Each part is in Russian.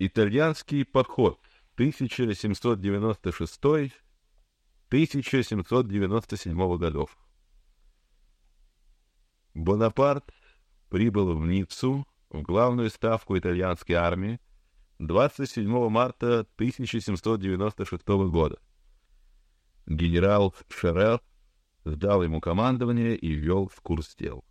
Итальянский поход 1796-1797 годов. Бонапарт прибыл в Ниццу, в главную ставку итальянской армии, 27 марта 1796 года. Генерал Шерер сдал ему командование и ввел в курс дел.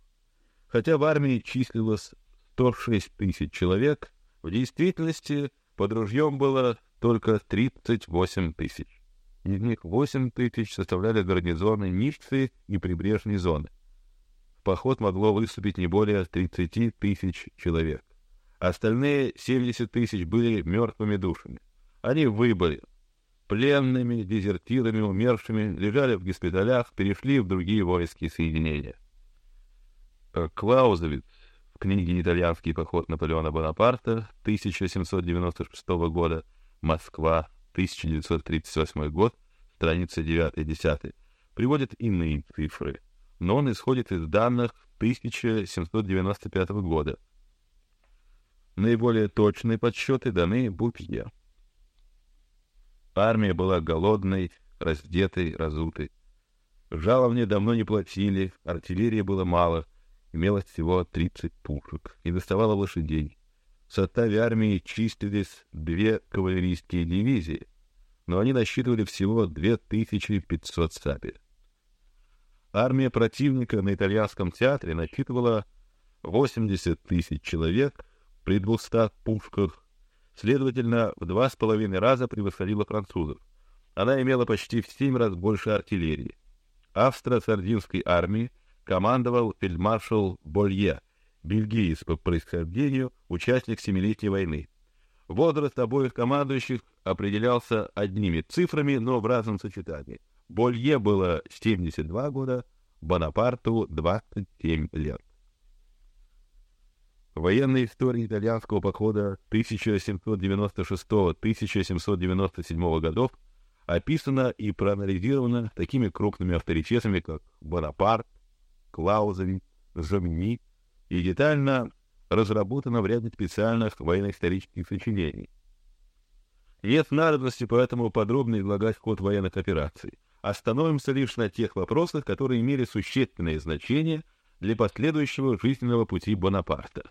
Хотя в армии числилось 106 тысяч человек, в действительности под ружьем было только 38 тысяч. Из них 8 тысяч составляли гарнизоны Ниццы и прибрежной зоны. В поход могло выступить не более 30 тысяч человек. Остальные 70 тысяч были мертвыми душами. Они выбыли. Пленными, дезертирами, умершими, лежали в госпиталях, перешли в другие воинские соединения. Э, Клаузовиц в книге «Итальянский поход Наполеона Бонапарта» 1796 года, Москва, 1938 год, страница 9-10, приводит иные цифры, но он исходит из данных 1795 года. Наиболее точные подсчеты даны Букье. Армия была голодной, раздетой, разутой. Жаловни давно не платили, артиллерии было мало — имелось всего 30 пушек и доставало лошадей. В составе армии числились две кавалерийские дивизии, но они насчитывали всего 2500 сабель. Армия противника на итальянском театре насчитывала 80 тысяч человек при 200 пушках, следовательно, в два с половиной раза превосходила французов. Она имела почти в семь раз больше артиллерии. Австро-сардинской армии командовал фельдмаршал Болье, бельгиец по происхождению, участник Семилетней войны. Возраст обоих командующих определялся одними цифрами, но в разном сочетании. Болье было 72 года, Бонапарту 27 лет. Военная история итальянского похода 1796-1797 годов описана и проанализирована такими крупными авторитетами, как Бонапарт, Клаузович, Жомини и детально разработано в ряде специальных военно-исторических сочинений. Нет надобности поэтому подробно излагать ход военных операций. Остановимся лишь на тех вопросах, которые имели существенное значение для последующего жизненного пути Бонапарта.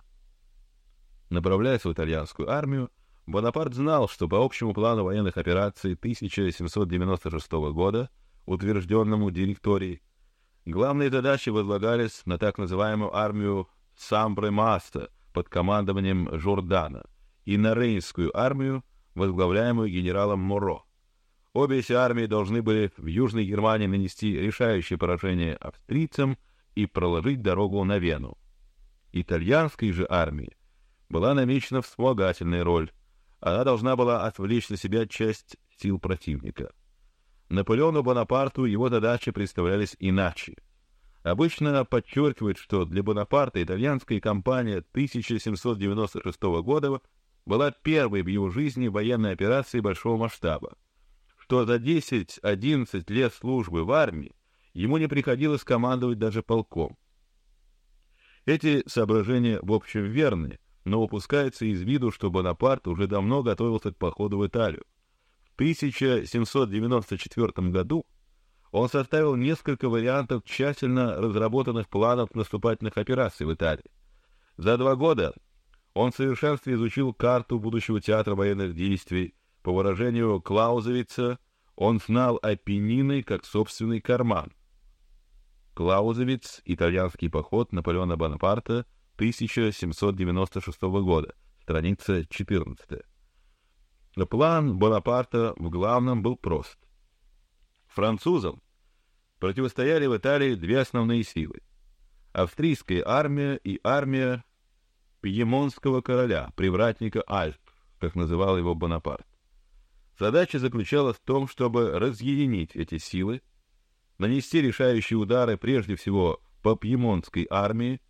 Направляясь в итальянскую армию, Бонапарт знал, что по общему плану военных операций 1796 года, утвержденному директорией, Главные задачи возлагались на так называемую армию Самбре-Маста под командованием Жордана и на Рейнскую армию, возглавляемую генералом Моро. Обе эти армии должны были в Южной Германии нанести решающее поражение австрийцам и проложить дорогу на Вену. Итальянской же армии была намечена вспомогательная роль. Она должна была отвлечь на себя часть сил противника. Наполеону Бонапарту его задачи представлялись иначе. Обычно подчеркивают, что для Бонапарта итальянская кампания 1796 года была первой в его жизни военной операцией большого масштаба, что за 10-11 лет службы в армии ему не приходилось командовать даже полком. Эти соображения в общем верны, но упускается из виду, что Бонапарт уже давно готовился к походу в Италию. 1794 году он составил несколько вариантов тщательно разработанных планов наступательных операций в Италии. За два года он в совершенстве изучил карту будущего театра военных действий. По выражению Клаузевица, он знал Апеннины как собственный карман. Клаузевиц, итальянский поход Наполеона Бонапарта, 1796 года, страница 14. Но план Бонапарта в главном был прост. Французам противостояли в Италии две основные силы: австрийская армия и армия пьемонтского короля, привратника Альп, как называл его Бонапарт. Задача заключалась в том, чтобы разъединить эти силы, нанести решающие удары прежде всего по пьемонтской армии,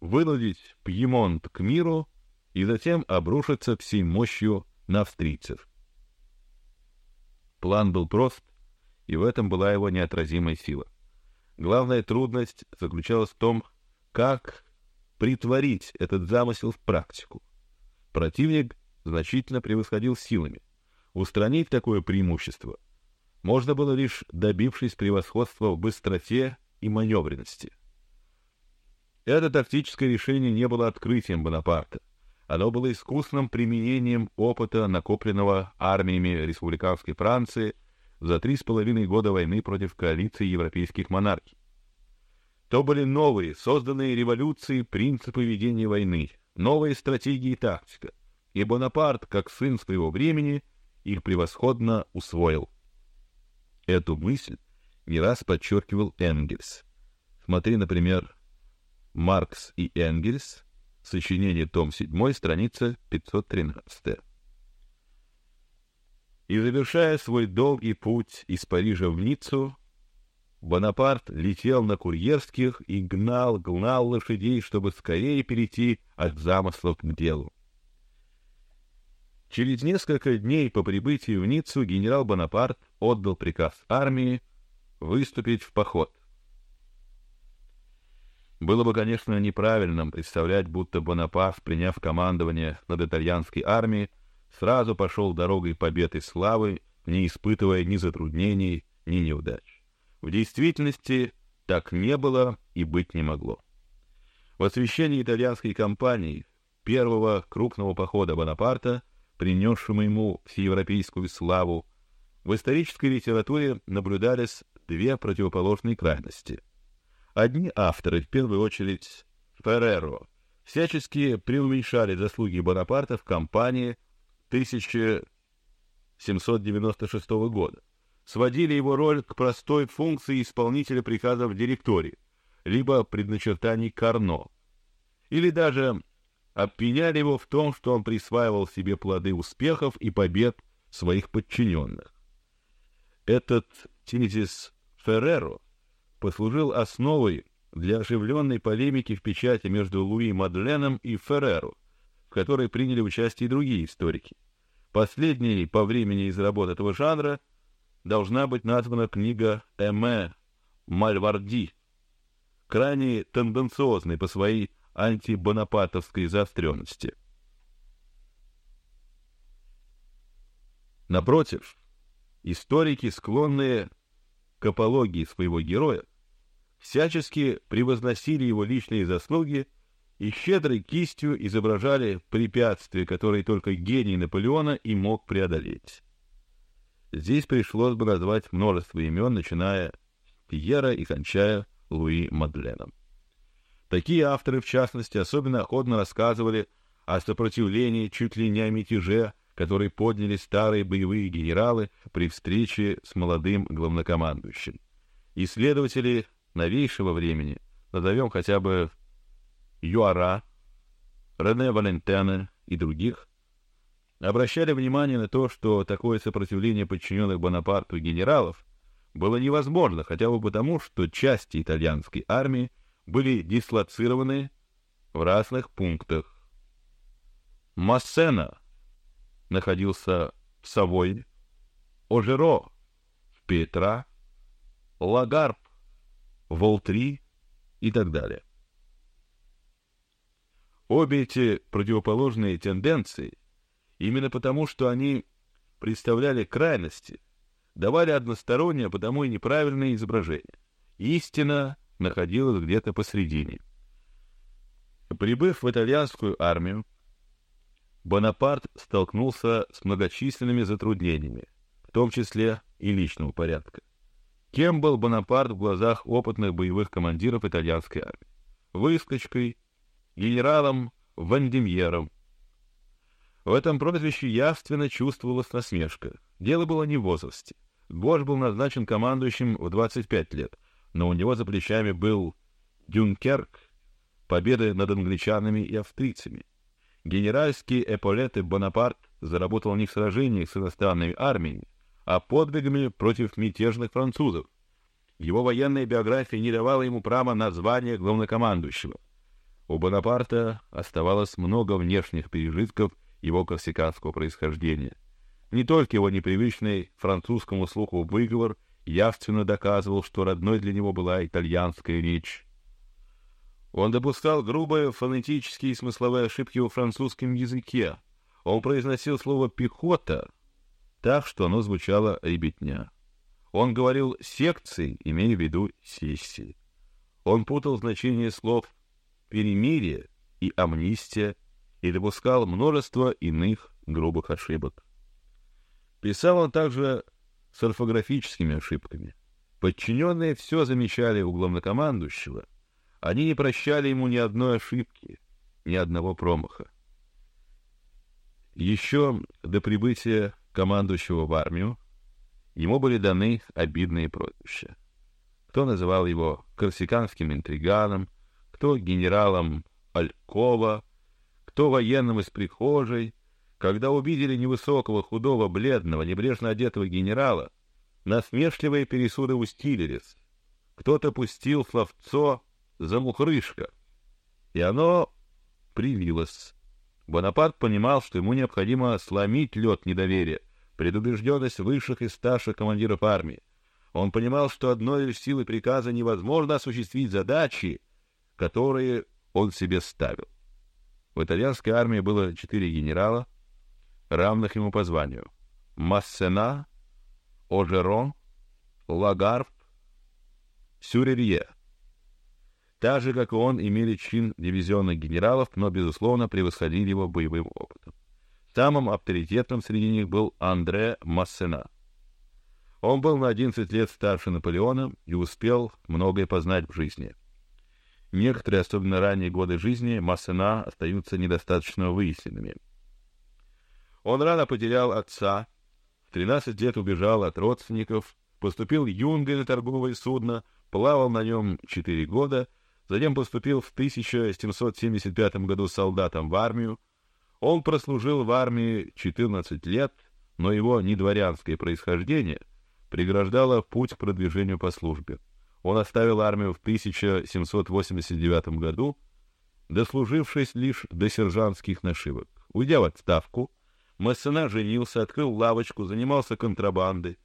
вынудить Пьемонт к миру и затем обрушиться всей мощью на австрийцев. План был прост, и в этом была его неотразимая сила. Главная трудность заключалась в том, как притворить этот замысел в практику. Противник значительно превосходил силами. Устранить такое преимущество можно было лишь добившись превосходства в быстроте и маневренности. Это тактическое решение не было открытием Бонапарта. Оно было искусным применением опыта, накопленного армиями республиканской Франции за три с половиной года войны против коалиции европейских монархий. То были новые, созданные революцией принципы ведения войны, новые стратегии и тактика, и Бонапарт, как сын своего времени, их превосходно усвоил. Эту мысль не раз подчеркивал Энгельс. Смотри, например, Маркс и Энгельс, сочинение том 7, страница 513. И завершая свой долгий путь из Парижа в Ниццу, Бонапарт летел на курьерских и гнал, гнал лошадей, чтобы скорее перейти от замыслов к делу. Через несколько дней по прибытии в Ниццу генерал Бонапарт отдал приказ армии выступить в поход. Было бы, конечно, неправильным представлять, будто Бонапарт, приняв командование над итальянской армией, сразу пошел дорогой побед и славы, не испытывая ни затруднений, ни неудач. В действительности так не было и быть не могло. В освещении итальянской кампании первого крупного похода Бонапарта, принесшему ему всеевропейскую славу, в исторической литературе наблюдались две противоположные крайности. Одни авторы, в первую очередь Ферреро, всячески преуменьшали заслуги Бонапарта в кампании 1796 года сводили его роль к простой функции исполнителя приказов директории, либо предначертаний Карно, или даже обвиняли его в том, что он присваивал себе плоды успехов и побед своих подчиненных. Этот тезис Ферреро послужил основой для оживленной полемики в печати между Луи Мадленом и Ферреро, в которой приняли участие и другие историки. Последний по времени из работ этого жанра — должна быть названа книга Эме Мальварди, крайне тенденциозной по своей антибонапартовской заостренности. Напротив, историки, склонные к апологии своего героя, всячески превозносили его личные заслуги и щедрой кистью изображали препятствия, которые только гений Наполеона и мог преодолеть. Здесь пришлось бы назвать множество имен, начиная с Пьера и кончая Луи Мадленом. Такие авторы, в частности, особенно охотно рассказывали о сопротивлении, чуть ли не о мятеже, который подняли старые боевые генералы при встрече с молодым главнокомандующим. Исследователи новейшего времени назовем хотя бы Юара, Рене Валентена и других, обращали внимание на то, что такое сопротивление подчиненных Бонапарту генералов было невозможно, хотя бы потому, что части итальянской армии были дислоцированы в разных пунктах. Массена находился в Савойе, Ожеро в Петра, Лагард Вол-3 и так далее. Обе эти противоположные тенденции, именно потому, что они представляли крайности, давали одностороннее, а потому и неправильное изображение. Истина находилась где-то посредине. Прибыв в итальянскую армию, Бонапарт столкнулся с многочисленными затруднениями, в том числе и личного порядка. Кем был Бонапарт в глазах опытных боевых командиров итальянской армии? Выскочкой, генералом Вандемьером, в этом прозвище явственно чувствовалась насмешка. Дело было не в возрасте. Гош был назначен командующим в 25 лет, но у него за плечами был Дюнкерк, победы над англичанами и австрийцами. Генеральские эполеты Бонапарт заработал не в сражениях с иностранными армиями, а подвигами против мятежных французов. Его военная биография не давала ему права на звание главнокомандующего. У Бонапарта оставалось много внешних пережитков его корсиканского происхождения. Не только его непривычный французскому слуху выговор явственно доказывал, что родной для него была итальянская речь. Он допускал грубые фонетические и смысловые ошибки во французском языке. Он произносил слово «пехота» так, что оно звучало «ребятня». Он говорил «секции», имея в виду «сессии». Он путал значение слов «перемирие» и «амнистия» и допускал множество иных грубых ошибок. Писал он также с орфографическими ошибками. Подчиненные все замечали у главнокомандующего. Они не прощали ему ни одной ошибки, ни одного промаха. Еще до прибытия командующего в армию ему были даны обидные прозвища. Кто называл его корсиканским интриганом, кто генералом Алькова, кто военным из прихожей. Когда увидели невысокого, худого, бледного, небрежно одетого генерала, насмешливые пересуды устилились. Кто-то пустил словцо за мухрышка, и оно привилось. Бонапарт понимал, что ему необходимо сломить лед недоверия, предубежденность высших и старших командиров армии. Он понимал, что одной лишь силой приказа невозможно осуществить задачи, которые он себе ставил. В итальянской армии было четыре генерала, равных ему по званию: Массена, Ожерон, Лагарф, Сюрерье. Так же, как и он, имели чин дивизионных генералов, но, безусловно, превосходили его боевым опытом. Самым авторитетным среди них был Андре Массена. Он был на 11 лет старше Наполеона и успел многое познать в жизни. Некоторые, особенно ранние годы жизни, Массена остаются недостаточно выясненными. Он рано потерял отца, в 13 лет убежал от родственников, поступил юнгой на торговое судно, плавал на нем 4 года Затем поступил в 1775 году солдатом в армию. Он прослужил в армии 14 лет, но его недворянское происхождение преграждало путь к продвижению по службе. Он оставил армию в 1789 году, дослужившись лишь до сержантских нашивок. Уйдя в отставку, Массена женился, открыл лавочку, занимался контрабандой.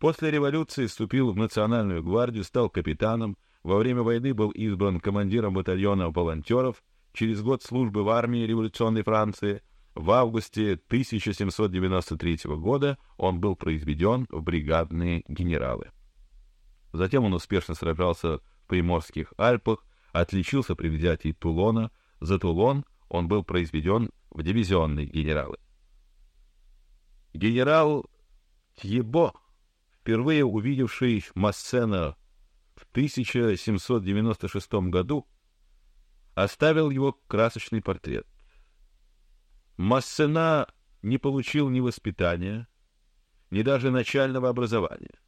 После революции вступил в национальную гвардию, стал капитаном, во время войны был избран командиром батальона волонтеров. Через год службы в армии революционной Франции в августе 1793 года он был произведен в бригадные генералы. Затем он успешно сражался в Приморских Альпах, отличился при взятии Тулона. За Тулон он был произведен в дивизионные генералы. Генерал Тьебо, впервые увидевший Массена в 1796 году оставил его красочный портрет. Массена не получил ни воспитания, ни даже начального образования,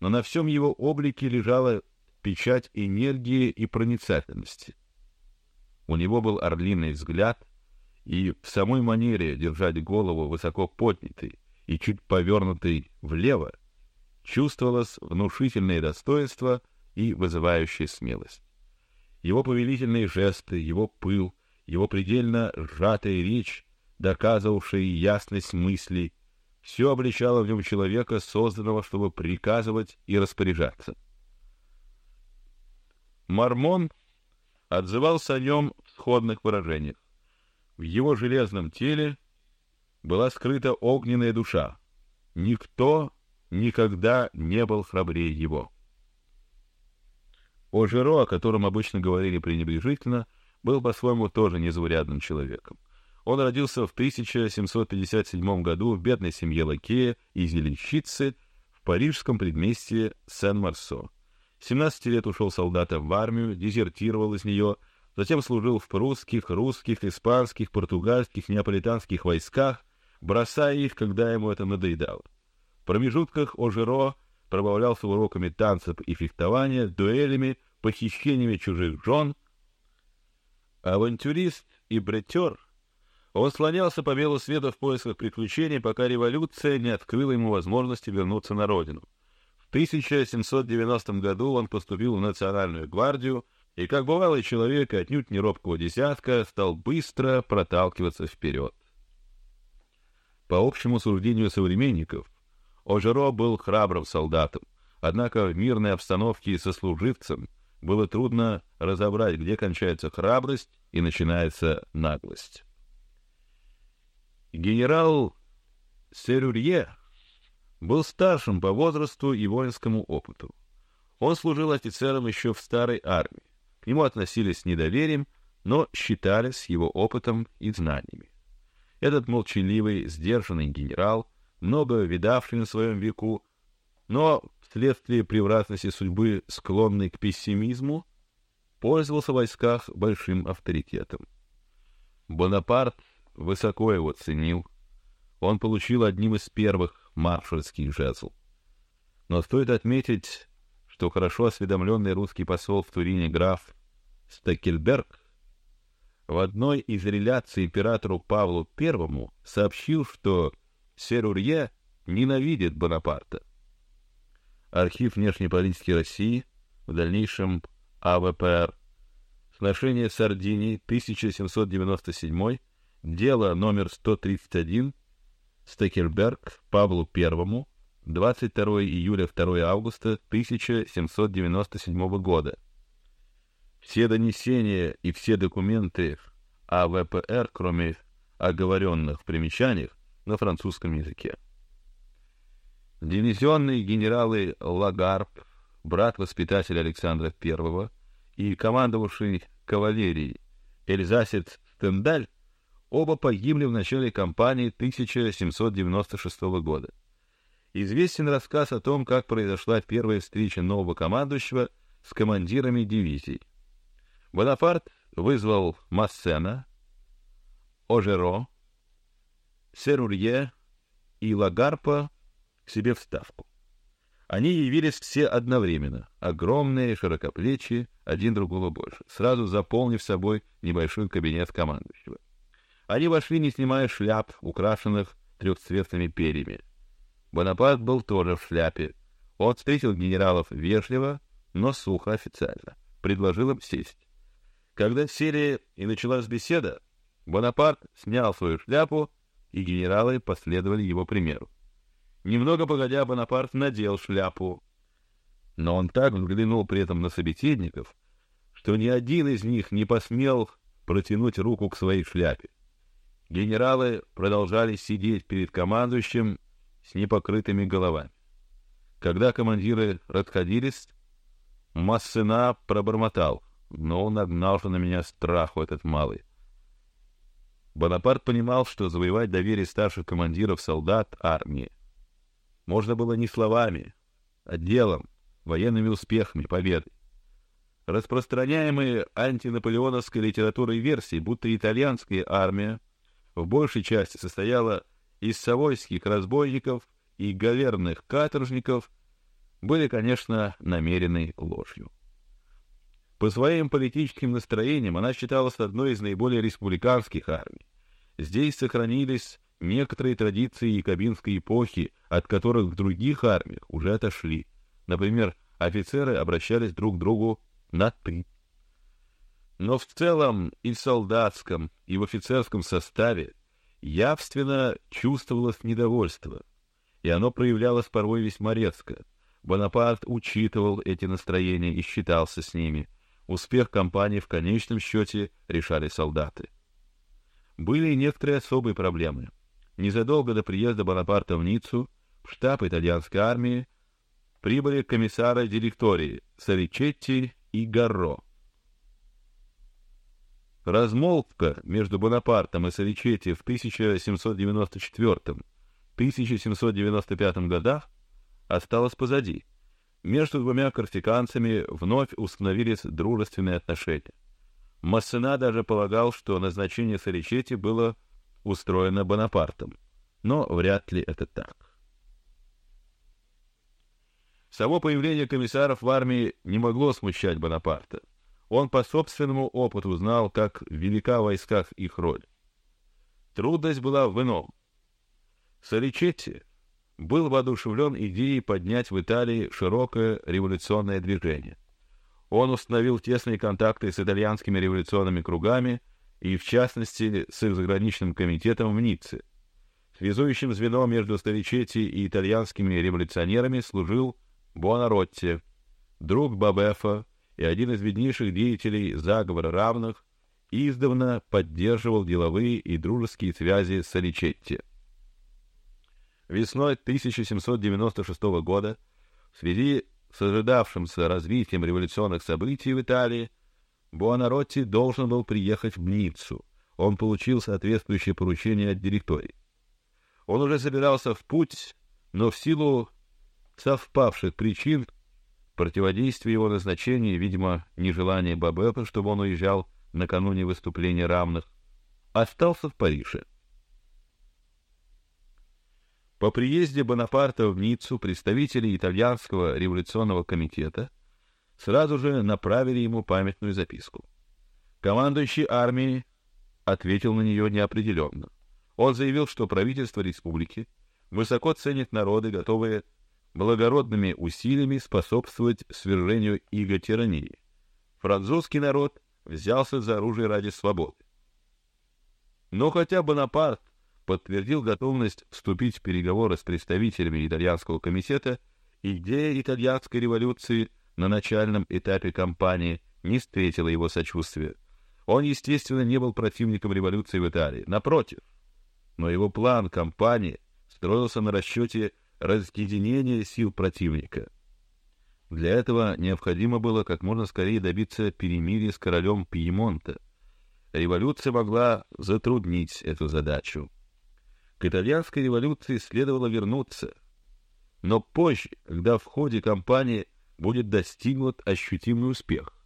но на всем его облике лежала печать энергии и проницательности. У него был орлиный взгляд, и в самой манере держать голову высоко поднятой и чуть повернутой влево чувствовалось внушительное достоинство и вызывающая смелость. Его повелительные жесты, его пыл, его предельно сжатая речь, доказывавшая ясность мыслей, все обличало в нем человека, созданного, чтобы приказывать и распоряжаться. Мормон отзывался о нем в сходных выражениях. В его железном теле была скрыта огненная душа. Никто никогда не был храбрее его. Ожеро, о котором обычно говорили пренебрежительно, был по-своему тоже незаурядным человеком. Он родился в 1757 году в бедной семье лакея и зеленщицы в парижском предместье Сен-Марсо. 17 лет ушел солдатом в армию, дезертировал из нее, затем служил в прусских, русских, испанских, португальских, неаполитанских войсках, бросая их, когда ему это надоедало промежутках Ожеро пробавлялся уроками танцев и фехтования, дуэлями, похищениями чужих жен. Авантюрист и бретер, он слонялся по белу свету в поисках приключений, пока революция не открыла ему возможности вернуться на родину. В 1790 году он поступил в Национальную гвардию и, как бывалый человек, отнюдь не робкого десятка, стал быстро проталкиваться вперед. По общему суждению современников, Ожеро был храбрым солдатом, однако в мирной обстановке со служивцем было трудно разобрать, где кончается храбрость и начинается наглость. Генерал Серюрье был старшим по возрасту и воинскому опыту. Он служил офицером еще в старой армии. К нему относились с недоверием, но считались его опытом и знаниями. Этот молчаливый, сдержанный генерал, много видавший на своем веку, но вследствие превратности судьбы, склонный к пессимизму, пользовался в войсках большим авторитетом. Бонапарт высоко его ценил. Он получил одним из первых маршальский жезл. Но стоит отметить, что хорошо осведомленный русский посол в Турине граф Стекельберг в одной из реляций императору Павлу I сообщил, что Серурье ненавидит Бонапарта. Архив внешней политики России, в дальнейшем АВПР, сношение Сардинии, 1797, дело номер 131, Стекельберг Павлу I, 22 июля 2 августа 1797 года. Все донесения и все документы АВПР, кроме оговоренных примечаниях, на французском языке. Дивизионные генералы Лагарб, брат воспитателя Александра I, и командовавший кавалерией Эльзасец Стендаль оба погибли в начале кампании 1796 года. Известен рассказ о том, как произошла первая встреча нового командующего с командирами дивизий. Бонапарт вызвал Массена, Ожеро, Серурье и Лагарпа к себе в ставку. Они явились все одновременно, огромные, широкоплечие, один другого больше, сразу заполнив собой небольшой кабинет командующего. Они вошли, не снимая шляп, украшенных трехцветными перьями. Бонапарт был тоже в шляпе. Он встретил генералов вежливо, но сухо официально, предложил им сесть. Когда сели и началась беседа, Бонапарт снял свою шляпу, и генералы последовали его примеру. Немного погодя, Бонапарт надел шляпу, но он так взглянул при этом на собеседников, что ни один из них не посмел протянуть руку к своей шляпе. Генералы продолжали сидеть перед командующим с непокрытыми головами. Когда командиры расходились, Массена пробормотал, но он нагнался на меня страху этот малый. Бонапарт понимал, что завоевать доверие старших командиров солдат армии можно было не словами, а делом, военными успехами, победой. Распространяемые антинаполеоновской литературой версии, будто итальянская армия в большей части состояла из савойских разбойников и галерных каторжников, были, конечно, намеренной ложью. По своим политическим настроениям она считалась одной из наиболее республиканских армий. Здесь сохранились некоторые традиции якобинской эпохи, от которых в других армиях уже отошли. Например, офицеры обращались друг к другу на ты. Но в целом и в солдатском, и в офицерском составе явственно чувствовалось недовольство, и оно проявлялось порой весьма резко. Бонапарт учитывал эти настроения и считался с ними. Успех кампании в конечном счете решали солдаты. Были и некоторые особые проблемы. Незадолго до приезда Бонапарта в Ниццу в штаб итальянской армии прибыли комиссары директории Саричетти и Гарро. Размолвка между Бонапартом и Саричетти в 1794-1795 годах осталась позади. Между двумя корсиканцами вновь установились дружественные отношения. Массена даже полагал, что назначение Саричетти было устроено Бонапартом, но вряд ли это так. Само появление комиссаров в армии не могло смущать Бонапарта. Он по собственному опыту знал, как велика в войсках их роль. Трудность была в ином. Соличетти был воодушевлен идеей поднять в Италии широкое революционное движение. Он установил тесные контакты с итальянскими революционными кругами и, в частности, с их заграничным комитетом в Ницце. Связующим звеном между Старичетти и итальянскими революционерами служил Буонаротти, друг Бабефа и один из виднейших деятелей заговора равных издавна поддерживал деловые и дружеские связи с Аличетти. Весной 1796 года, в связи с ожидавшимся развитием революционных событий в Италии, Буонаротти должен был приехать в Ниццу. Он получил соответствующее поручение от директории. Он уже собирался в путь, но в силу совпавших причин противодействия его назначения, видимо, нежелание Бабепа, чтобы он уезжал накануне выступления равных, остался в Париже. По приезде Бонапарта в Ниццу представители итальянского революционного комитета сразу же направили ему памятную записку. Командующий армией ответил на нее неопределенно. Он заявил, что правительство республики высоко ценит народы, готовые благородными усилиями способствовать свержению иго тирании. Французский народ взялся за оружие ради свободы. Но хотя Бонапарт подтвердил готовность вступить в переговоры с представителями итальянского комитета, идея итальянской революции на начальном этапе кампании не встретила его сочувствия. Он, естественно, не был противником революции в Италии, напротив. Но его план кампании строился на расчете разъединения сил противника. Для этого необходимо было как можно скорее добиться перемирия с королем Пьемонта. Революция могла затруднить эту задачу. К итальянской революции следовало вернуться, но позже, когда в ходе кампании будет достигнут ощутимый успех.